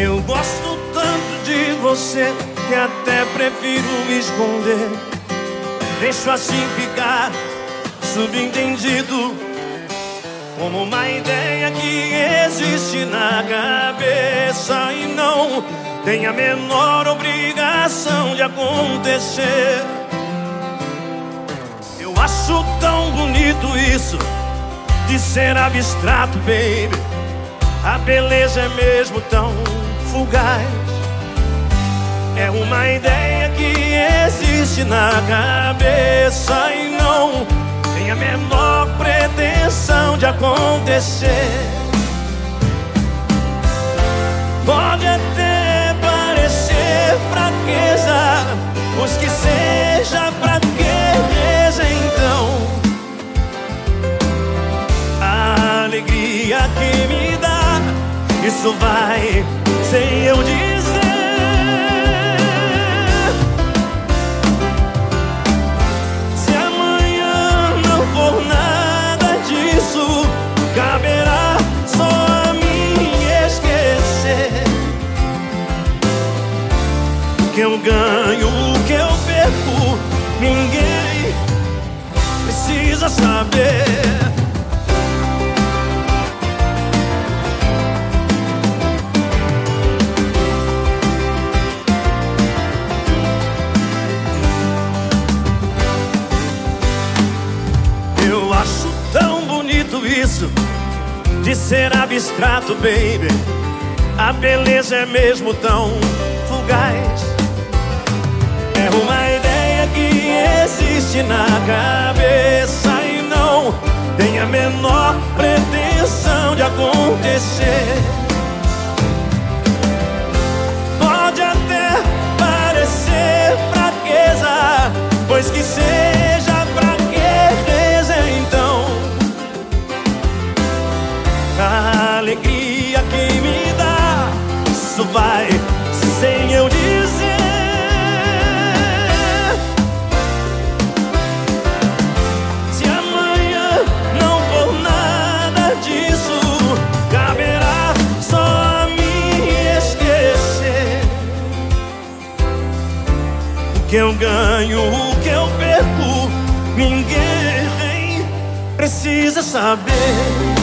Eu gosto tanto de você que até prefiro me esconder. Deixo assim ficar subentendido como uma ideia que existe na cabeça e não tem a menor obrigação de acontecer. Eu acho tão bonito isso de ser abstrato, baby. A beleza é mesmo tão fugaz. É uma ideia que existe na cabeça e não tem a menor pretensão de acontecer. Alegria que me dá, isso vai sem eu dizer. Se amanhã não for nada disso, caberá só a mim esquecer. Que eu ganho, o que eu perco, ninguém precisa saber. Isso de ser abstrato, baby. A beleza é mesmo tão fugaz. É uma ideia que existe na cabeça e não tem a menor pretensão de acontecer. Pode até parecer fraqueza, pois que seja A alegria que me dá, isso vai sem eu dizer. Se amanhã não for nada disso, caberá só a mim esquecer. O que eu ganho, o que eu perco, ninguém precisa saber.